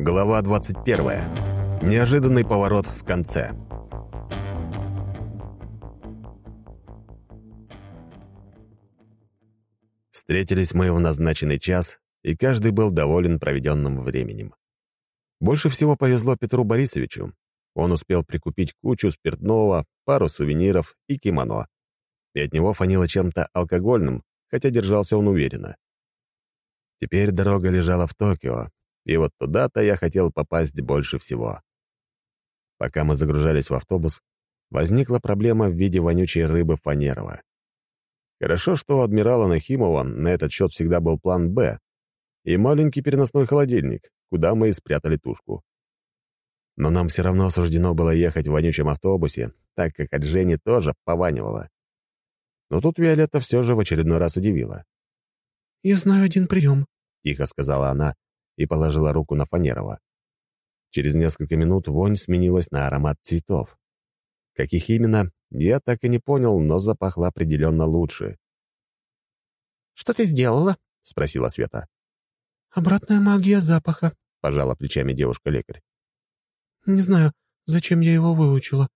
Глава 21. Неожиданный поворот в конце. Встретились мы в назначенный час, и каждый был доволен проведенным временем. Больше всего повезло Петру Борисовичу. Он успел прикупить кучу спиртного, пару сувениров и кимоно. И от него фанило чем-то алкогольным, хотя держался он уверенно. Теперь дорога лежала в Токио, и вот туда-то я хотел попасть больше всего. Пока мы загружались в автобус, возникла проблема в виде вонючей рыбы Фанерова. Хорошо, что у адмирала Нахимова на этот счет всегда был план «Б» и маленький переносной холодильник, куда мы и спрятали тушку. Но нам все равно суждено было ехать в вонючем автобусе, так как от Жени тоже пованивало. Но тут Виолетта все же в очередной раз удивила. «Я знаю один прием», — тихо сказала она и положила руку на Фанерова. Через несколько минут вонь сменилась на аромат цветов. Каких именно, я так и не понял, но запахло определенно лучше. «Что ты сделала?» — спросила Света. «Обратная магия запаха», — пожала плечами девушка-лекарь. «Не знаю, зачем я его выучила,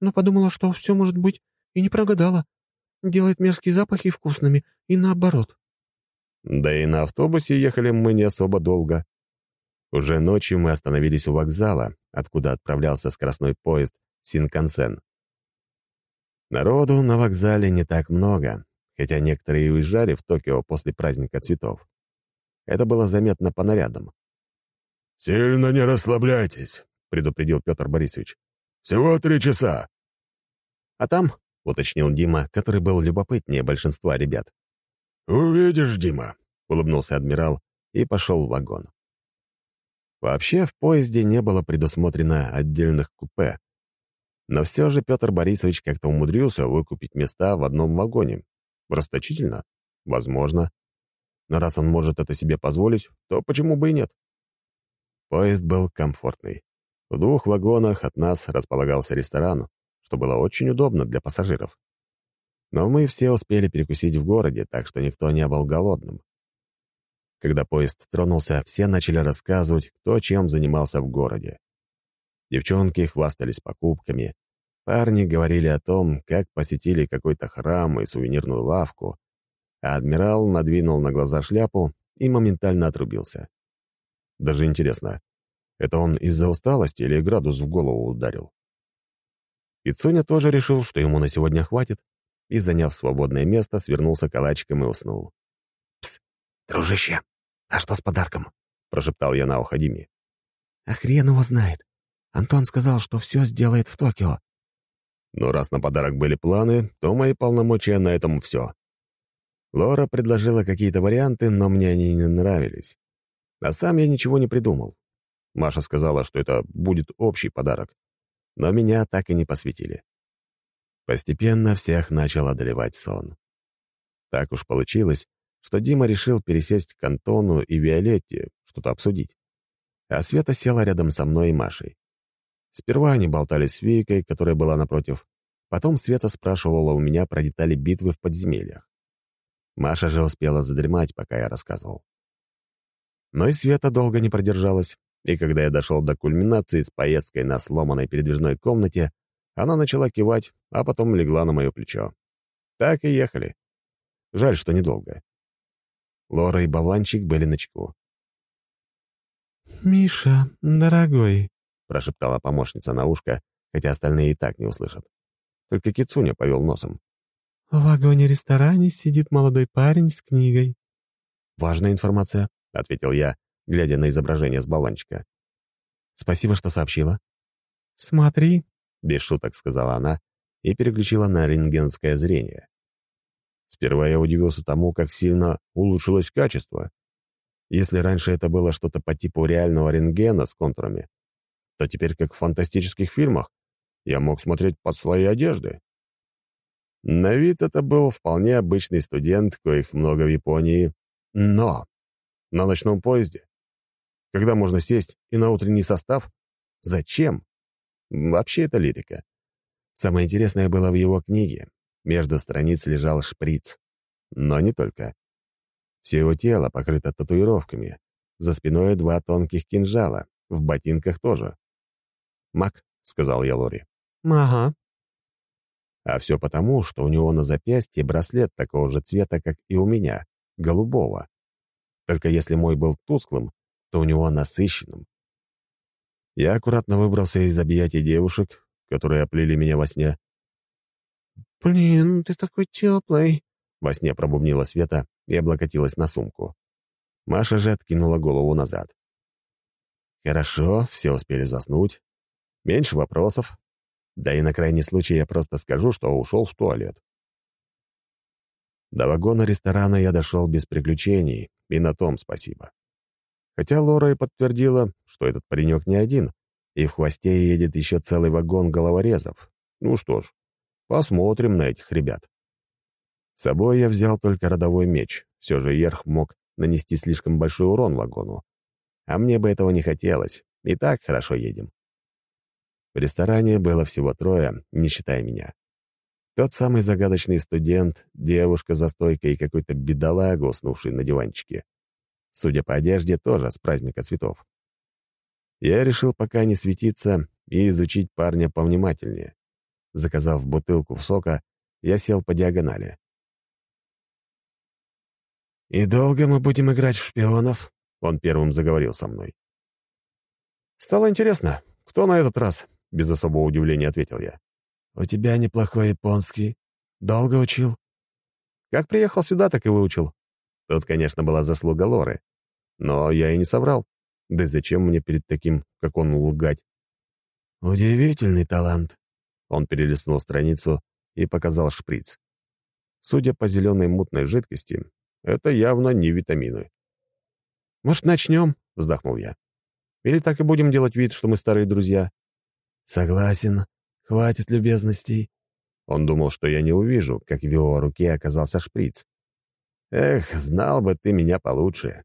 но подумала, что все может быть, и не прогадала. Делает мерзкие запахи вкусными, и наоборот». Да и на автобусе ехали мы не особо долго. Уже ночью мы остановились у вокзала, откуда отправлялся скоростной поезд Синкансен. Народу на вокзале не так много, хотя некоторые и уезжали в Токио после праздника цветов. Это было заметно по нарядам. «Сильно не расслабляйтесь», — предупредил Петр Борисович. «Всего три часа». «А там», — уточнил Дима, который был любопытнее большинства ребят, «Увидишь, Дима», — улыбнулся адмирал и пошел в вагон. Вообще в поезде не было предусмотрено отдельных купе. Но все же Петр Борисович как-то умудрился выкупить места в одном вагоне. Расточительно? Возможно. Но раз он может это себе позволить, то почему бы и нет? Поезд был комфортный. В двух вагонах от нас располагался ресторан, что было очень удобно для пассажиров. Но мы все успели перекусить в городе, так что никто не был голодным. Когда поезд тронулся, все начали рассказывать, кто чем занимался в городе. Девчонки хвастались покупками, парни говорили о том, как посетили какой-то храм и сувенирную лавку, а адмирал надвинул на глаза шляпу и моментально отрубился. Даже интересно, это он из-за усталости или градус в голову ударил? И Цуня тоже решил, что ему на сегодня хватит, и, заняв свободное место, свернулся калачиком и уснул. «Пс, дружище, а что с подарком?» — прошептал я на ухо Диме. «А хрен его знает. Антон сказал, что все сделает в Токио». Но раз на подарок были планы, то мои полномочия на этом все. Лора предложила какие-то варианты, но мне они не нравились. А сам я ничего не придумал. Маша сказала, что это будет общий подарок. Но меня так и не посвятили. Постепенно всех начал одолевать сон. Так уж получилось, что Дима решил пересесть к Антону и Виолетте, что-то обсудить. А Света села рядом со мной и Машей. Сперва они болтали с Викой, которая была напротив. Потом Света спрашивала у меня про детали битвы в подземельях. Маша же успела задремать, пока я рассказывал. Но и Света долго не продержалась, и когда я дошел до кульминации с поездкой на сломанной передвижной комнате, она начала кивать, а потом легла на мое плечо. Так и ехали. Жаль, что недолго. Лора и болванчик были на чеку. «Миша, дорогой», — прошептала помощница на ушко, хотя остальные и так не услышат. Только Кицуня повел носом. «В вагоне-ресторане сидит молодой парень с книгой». «Важная информация», — ответил я, глядя на изображение с болванчика. «Спасибо, что сообщила». «Смотри», — без шуток сказала она и переключила на рентгенское зрение. Сперва я удивился тому, как сильно улучшилось качество. Если раньше это было что-то по типу реального рентгена с контурами, то теперь, как в фантастических фильмах, я мог смотреть под слои одежды. На вид это был вполне обычный студент, коих много в Японии, но на ночном поезде. Когда можно сесть и на утренний состав? Зачем? Вообще это лирика. Самое интересное было в его книге. Между страниц лежал шприц. Но не только. Все его тело покрыто татуировками. за спиной два тонких кинжала, в ботинках тоже. «Мак», — сказал я Лори. «Ага». А все потому, что у него на запястье браслет такого же цвета, как и у меня, голубого. Только если мой был тусклым, то у него насыщенным. Я аккуратно выбрался из объятий девушек, которые оплели меня во сне. «Блин, ты такой теплый!» — во сне пробубнила Света и облокотилась на сумку. Маша же откинула голову назад. «Хорошо, все успели заснуть. Меньше вопросов. Да и на крайний случай я просто скажу, что ушел в туалет». До вагона ресторана я дошел без приключений, и на том спасибо. Хотя Лора и подтвердила, что этот паренек не один, и в хвосте едет еще целый вагон головорезов. Ну что ж, посмотрим на этих ребят. С собой я взял только родовой меч. Все же Ерх мог нанести слишком большой урон вагону. А мне бы этого не хотелось. И так хорошо едем. В ресторане было всего трое, не считая меня. Тот самый загадочный студент, девушка за стойкой и какой-то бедолага, уснувший на диванчике. Судя по одежде, тоже с праздника цветов. Я решил пока не светиться и изучить парня повнимательнее. Заказав бутылку сока, я сел по диагонали. «И долго мы будем играть в шпионов?» Он первым заговорил со мной. «Стало интересно, кто на этот раз?» Без особого удивления ответил я. «У тебя неплохой японский. Долго учил?» «Как приехал сюда, так и выучил. Тут, конечно, была заслуга Лоры. Но я и не соврал. Да зачем мне перед таким, как он, лгать? «Удивительный талант». Он перелистнул страницу и показал шприц. Судя по зеленой мутной жидкости, это явно не витамины. «Может, начнем?» — вздохнул я. «Или так и будем делать вид, что мы старые друзья?» «Согласен. Хватит любезностей». Он думал, что я не увижу, как в его руке оказался шприц. «Эх, знал бы ты меня получше».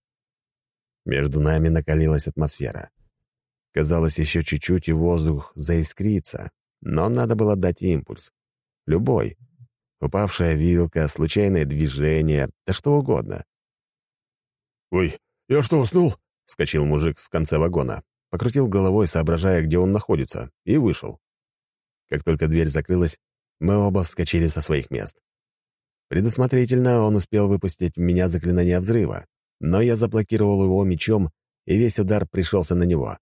Между нами накалилась атмосфера. Казалось, еще чуть-чуть, и воздух заискрится, но надо было дать импульс. Любой, Упавшая вилка, случайное движение, да что угодно. «Ой, я что, уснул?» — вскочил мужик в конце вагона, покрутил головой, соображая, где он находится, и вышел. Как только дверь закрылась, мы оба вскочили со своих мест. Предусмотрительно он успел выпустить в меня заклинание взрыва, но я заблокировал его мечом, и весь удар пришелся на него.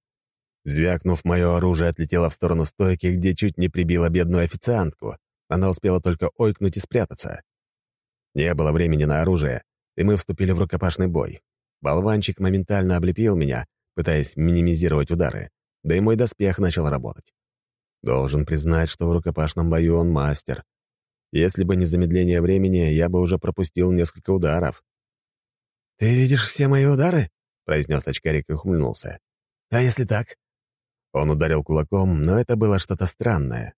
Звякнув, мое оружие отлетело в сторону стойки, где чуть не прибило бедную официантку, она успела только ойкнуть и спрятаться. Не было времени на оружие, и мы вступили в рукопашный бой. Болванчик моментально облепил меня, пытаясь минимизировать удары, да и мой доспех начал работать. Должен признать, что в рукопашном бою он мастер. Если бы не замедление времени, я бы уже пропустил несколько ударов. «Ты видишь все мои удары?» — произнес очкарик и ухмыльнулся. «А если так?» Он ударил кулаком, но это было что-то странное.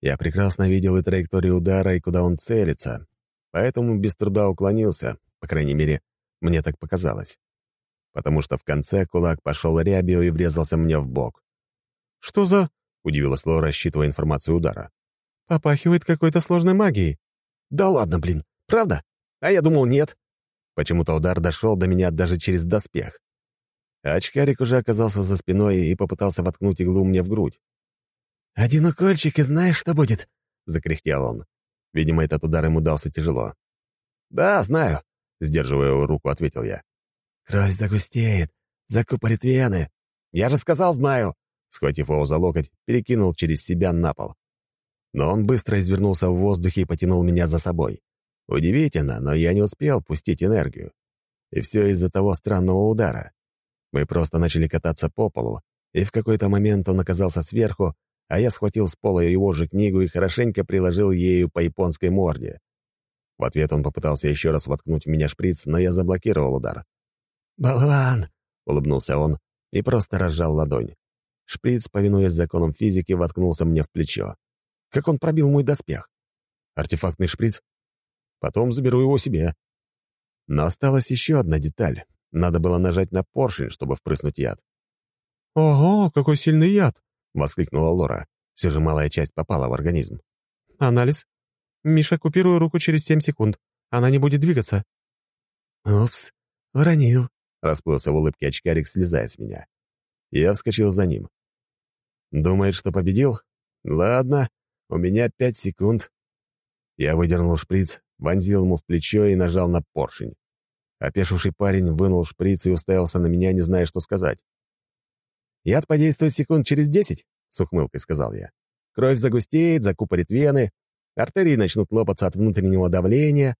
Я прекрасно видел и траекторию удара, и куда он целится, поэтому без труда уклонился, по крайней мере, мне так показалось. Потому что в конце кулак пошел рябью и врезался мне в бок. «Что за...» — удивилась Лора, рассчитывая информацию удара. «Попахивает какой-то сложной магией». «Да ладно, блин, правда? А я думал, нет». Почему-то удар дошел до меня даже через доспех. очкарик уже оказался за спиной и попытался воткнуть иглу мне в грудь. «Один укольчик, и знаешь, что будет?» — закряхтел он. Видимо, этот удар ему дался тяжело. «Да, знаю», — сдерживая его руку, ответил я. «Кровь загустеет, закупорит вены». «Я же сказал, знаю!» Схватив его за локоть, перекинул через себя на пол. Но он быстро извернулся в воздухе и потянул меня за собой. Удивительно, но я не успел пустить энергию. И все из-за того странного удара. Мы просто начали кататься по полу, и в какой-то момент он оказался сверху, а я схватил с пола его же книгу и хорошенько приложил ею по японской морде. В ответ он попытался еще раз воткнуть в меня шприц, но я заблокировал удар. «Болван!» — улыбнулся он и просто разжал ладонь. Шприц, повинуясь законам физики, воткнулся мне в плечо. Как он пробил мой доспех? Артефактный шприц? Потом заберу его себе. Но осталась еще одна деталь. Надо было нажать на поршень, чтобы впрыснуть яд. «Ого, какой сильный яд!» — воскликнула Лора. Все же малая часть попала в организм. «Анализ? Миша, купирую руку через семь секунд. Она не будет двигаться». «Упс, уронил», — расплылся в улыбке очкарик, слезая с меня. Я вскочил за ним. «Думает, что победил? Ладно, у меня пять секунд». Я выдернул шприц, вонзил ему в плечо и нажал на поршень. Опешивший парень вынул шприц и уставился на меня, не зная, что сказать. «Яд подействует секунд через десять», — с ухмылкой сказал я. «Кровь загустеет, закупорит вены, артерии начнут лопаться от внутреннего давления».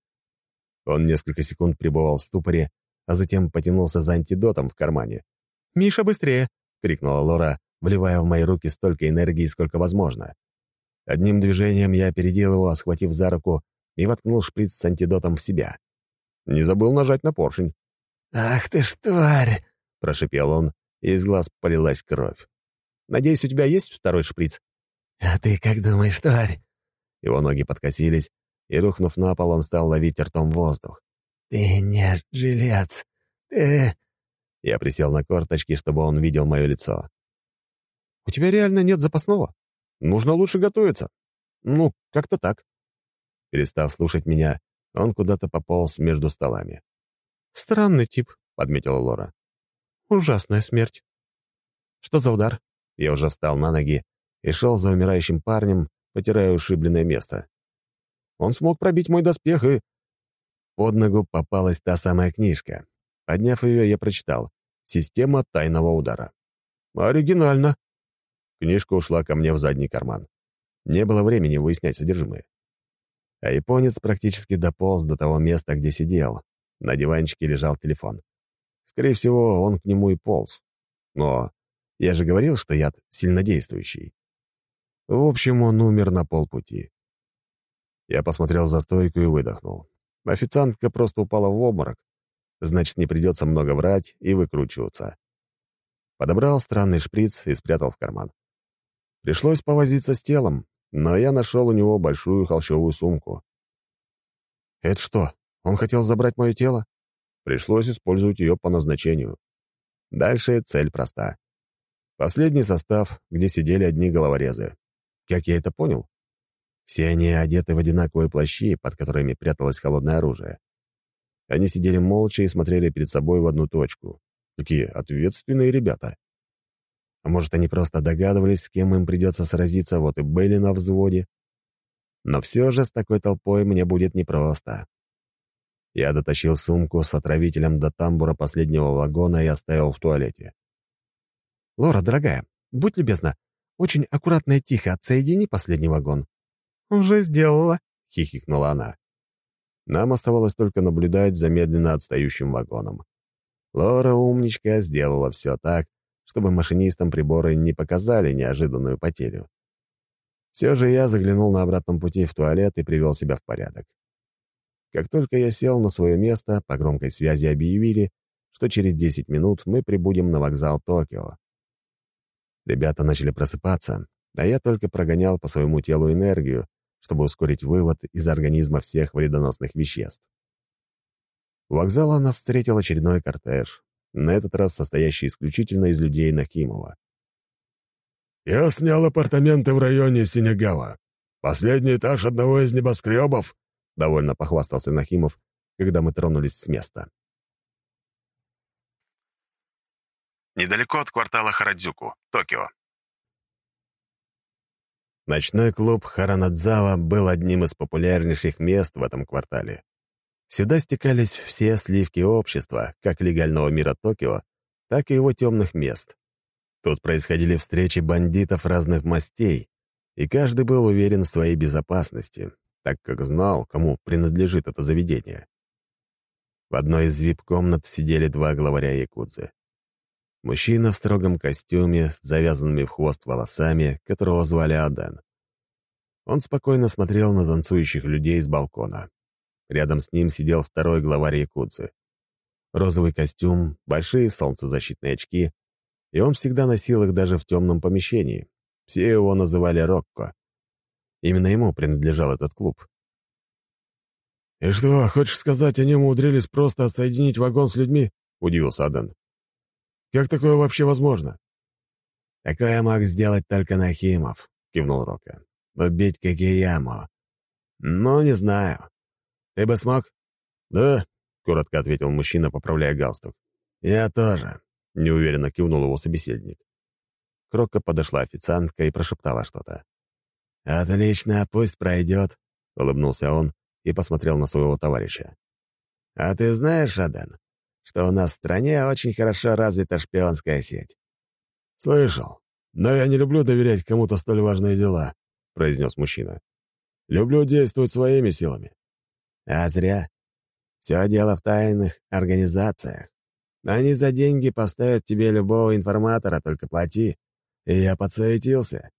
Он несколько секунд пребывал в ступоре, а затем потянулся за антидотом в кармане. «Миша, быстрее!» — крикнула Лора, вливая в мои руки столько энергии, сколько возможно. Одним движением я опередил его, схватив за руку и воткнул шприц с антидотом в себя. Не забыл нажать на поршень. «Ах ты ж тварь!» — прошипел он, и из глаз полилась кровь. «Надеюсь, у тебя есть второй шприц?» «А ты как думаешь, тварь?» Его ноги подкосились, и, рухнув на пол, он стал ловить ртом воздух. «Ты не жилец. Ты...» Я присел на корточки, чтобы он видел мое лицо. «У тебя реально нет запасного? Нужно лучше готовиться. Ну, как-то так». Перестав слушать меня, он куда-то пополз между столами. «Странный тип», — подметила Лора. Ужасная смерть. Что за удар? Я уже встал на ноги и шел за умирающим парнем, потирая ушибленное место. Он смог пробить мой доспех и... Под ногу попалась та самая книжка. Подняв ее, я прочитал «Система тайного удара». Оригинально. Книжка ушла ко мне в задний карман. Не было времени выяснять содержимое. А японец практически дополз до того места, где сидел. На диванчике лежал телефон. Скорее всего, он к нему и полз. Но я же говорил, что яд сильнодействующий. В общем, он умер на полпути. Я посмотрел за стойку и выдохнул. Официантка просто упала в обморок. Значит, не придется много врать и выкручиваться. Подобрал странный шприц и спрятал в карман. Пришлось повозиться с телом, но я нашел у него большую холщовую сумку. «Это что, он хотел забрать мое тело?» Пришлось использовать ее по назначению. Дальше цель проста. Последний состав, где сидели одни головорезы. Как я это понял? Все они одеты в одинаковые плащи, под которыми пряталось холодное оружие. Они сидели молча и смотрели перед собой в одну точку. Какие ответственные ребята. А может, они просто догадывались, с кем им придется сразиться, вот и были на взводе. Но все же с такой толпой мне будет непросто. Я дотащил сумку с отравителем до тамбура последнего вагона и оставил в туалете. «Лора, дорогая, будь любезна, очень аккуратно и тихо отсоедини последний вагон». «Уже сделала», — хихикнула она. Нам оставалось только наблюдать за медленно отстающим вагоном. Лора, умничка, сделала все так, чтобы машинистам приборы не показали неожиданную потерю. Все же я заглянул на обратном пути в туалет и привел себя в порядок. Как только я сел на свое место, по громкой связи объявили, что через 10 минут мы прибудем на вокзал Токио. Ребята начали просыпаться, а я только прогонял по своему телу энергию, чтобы ускорить вывод из организма всех вредоносных веществ. У вокзала нас встретил очередной кортеж, на этот раз состоящий исключительно из людей Нахимова. «Я снял апартаменты в районе Синегава. Последний этаж одного из небоскребов», — довольно похвастался Нахимов, когда мы тронулись с места. Недалеко от квартала Харадзюку, Токио. Ночной клуб Харанадзава был одним из популярнейших мест в этом квартале. Сюда стекались все сливки общества, как легального мира Токио, так и его темных мест. Тут происходили встречи бандитов разных мастей, и каждый был уверен в своей безопасности, так как знал, кому принадлежит это заведение. В одной из вип-комнат сидели два главаря якудзы. Мужчина в строгом костюме с завязанными в хвост волосами, которого звали Аден. Он спокойно смотрел на танцующих людей с балкона. Рядом с ним сидел второй главарь якудзы. Розовый костюм, большие солнцезащитные очки, и он всегда носил их даже в темном помещении. Все его называли Рокко. Именно ему принадлежал этот клуб. «И что, хочешь сказать, они умудрились просто отсоединить вагон с людьми?» — удивился Аден. «Как такое вообще возможно?» «Такое мог сделать только Нахимов», — кивнул Рока. «Убить Кагияму. Ну, не знаю. Ты бы смог?» «Да», — коротко ответил мужчина, поправляя галстук. «Я тоже», — неуверенно кивнул его собеседник. Крокко подошла официантка и прошептала что-то. «Отлично, пусть пройдет», — улыбнулся он и посмотрел на своего товарища. «А ты знаешь, Аден, что у нас в стране очень хорошо развита шпионская сеть?» «Слышал, но я не люблю доверять кому-то столь важные дела», — произнес мужчина. «Люблю действовать своими силами». «А зря. Все дело в тайных организациях. Они за деньги поставят тебе любого информатора, только плати. И я подсуетился».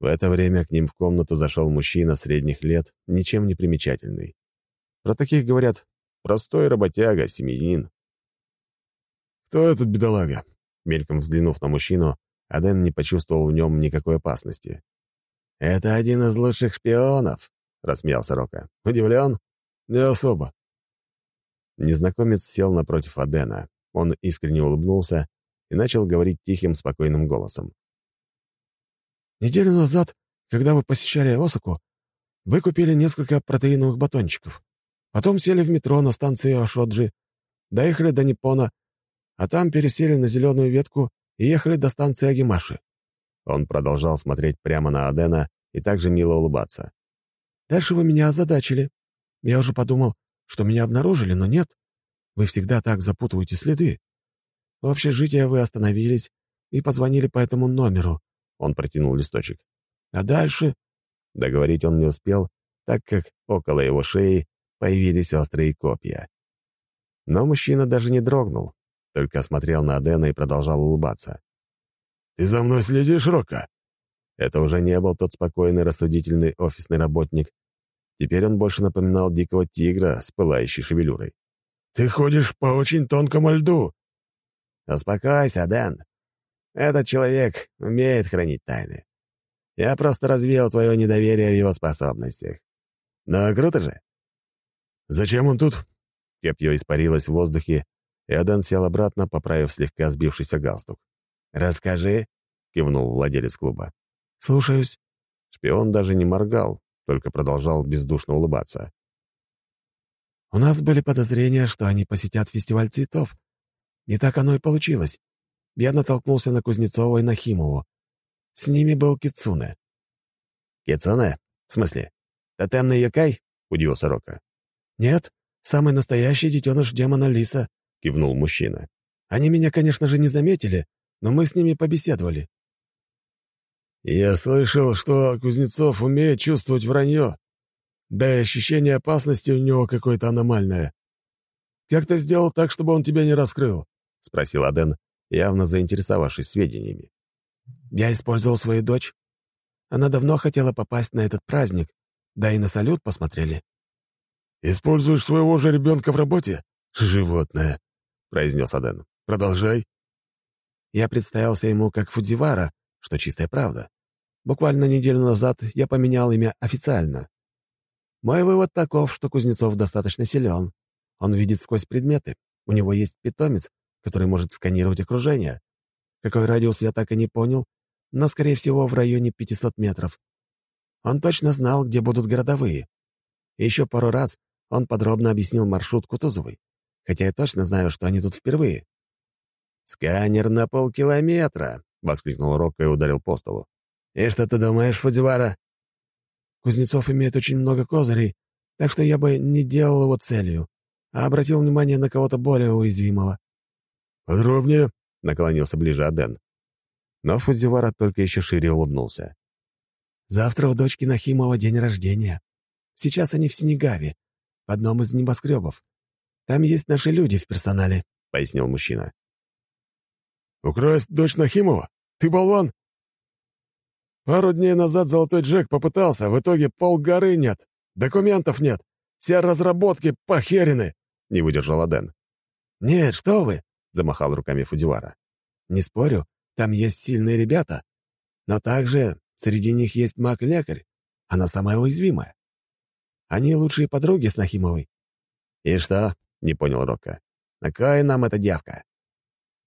В это время к ним в комнату зашел мужчина средних лет, ничем не примечательный. Про таких говорят «простой работяга, семьянин». «Кто этот бедолага?» Мельком взглянув на мужчину, Аден не почувствовал в нем никакой опасности. «Это один из лучших шпионов», — рассмеялся Рока. «Удивлен?» «Не особо». Незнакомец сел напротив Адена. Он искренне улыбнулся и начал говорить тихим, спокойным голосом. «Неделю назад, когда вы посещали Осаку, вы купили несколько протеиновых батончиков. Потом сели в метро на станции Ашоджи, доехали до Ниппона, а там пересели на зеленую ветку и ехали до станции Агимаши». Он продолжал смотреть прямо на Адена и также мило улыбаться. «Дальше вы меня озадачили. Я уже подумал, что меня обнаружили, но нет. Вы всегда так запутываете следы. В общежитии вы остановились и позвонили по этому номеру. Он протянул листочек. А дальше... Договорить он не успел, так как около его шеи появились острые копья. Но мужчина даже не дрогнул, только смотрел на Адена и продолжал улыбаться. «Ты за мной следишь, Рока?» Это уже не был тот спокойный, рассудительный офисный работник. Теперь он больше напоминал дикого тигра с пылающей шевелюрой. «Ты ходишь по очень тонкому льду!» «Успокойся, Дэн. Этот человек умеет хранить тайны. Я просто развеял твое недоверие в его способностях. Но круто же!» «Зачем он тут?» Копье испарилось в воздухе, и Адан сел обратно, поправив слегка сбившийся галстук. «Расскажи», — кивнул владелец клуба. «Слушаюсь». Шпион даже не моргал, только продолжал бездушно улыбаться. «У нас были подозрения, что они посетят фестиваль цветов. И так оно и получилось. Я натолкнулся на Кузнецова и Нахимову. С ними был Кицуне». «Кицуне? В смысле? Тотемный Якай?» — удивился Рока. «Нет, самый настоящий детеныш демона Лиса», — кивнул мужчина. «Они меня, конечно же, не заметили, но мы с ними побеседовали». «Я слышал, что Кузнецов умеет чувствовать вранье. Да и ощущение опасности у него какое-то аномальное. Как ты сделал так, чтобы он тебя не раскрыл?» — спросил Аден, явно заинтересовавшись сведениями. «Я использовал свою дочь. Она давно хотела попасть на этот праздник, да и на салют посмотрели». «Используешь своего же ребенка в работе? Животное», — произнес Аден. «Продолжай». Я представился ему как Фудзивара, что чистая правда. Буквально неделю назад я поменял имя официально. Мой вывод таков, что Кузнецов достаточно силен. Он видит сквозь предметы. У него есть питомец, который может сканировать окружение. Какой радиус, я так и не понял, но, скорее всего, в районе 500 метров. Он точно знал, где будут городовые. И еще пару раз он подробно объяснил маршрут Кутузовой, хотя я точно знаю, что они тут впервые. «Сканер на полкилометра!» — воскликнул Рокко и ударил по столу. «И что ты думаешь, Фудзивара?» «Кузнецов имеет очень много козырей, так что я бы не делал его целью, а обратил внимание на кого-то более уязвимого». «Подробнее?» — наклонился ближе Аден. Но Фудзивара только еще шире улыбнулся. «Завтра у дочки Нахимова день рождения. Сейчас они в Сенегаве, в одном из небоскребов. Там есть наши люди в персонале», — пояснил мужчина. «Украсть дочь Нахимова? Ты болван?» «Пару дней назад Золотой Джек попытался, в итоге полгоры нет. Документов нет. Все разработки похерены», — не выдержал Аден. «Нет, что вы!» — замахал руками Фудивара. «Не спорю, там есть сильные ребята. Но также среди них есть маг-лекарь. Она самая уязвимая. Они лучшие подруги с Нахимовой». «И что?» — не понял Рока. «На кой нам эта девка?»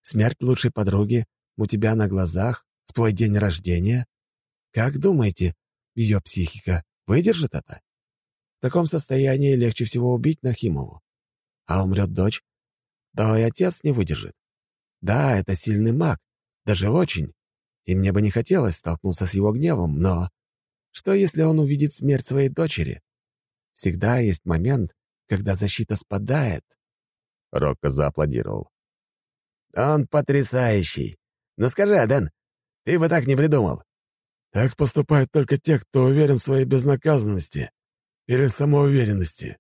Смерть лучшей подруги у тебя на глазах в твой день рождения? Как думаете, ее психика выдержит это? В таком состоянии легче всего убить Нахимову. А умрет дочь? то и отец не выдержит. Да, это сильный маг, даже очень, и мне бы не хотелось столкнуться с его гневом, но... Что, если он увидит смерть своей дочери? Всегда есть момент, когда защита спадает. Рокко зааплодировал. «Он потрясающий! Ну скажи, Аден, ты бы так не придумал!» «Так поступают только те, кто уверен в своей безнаказанности или самоуверенности.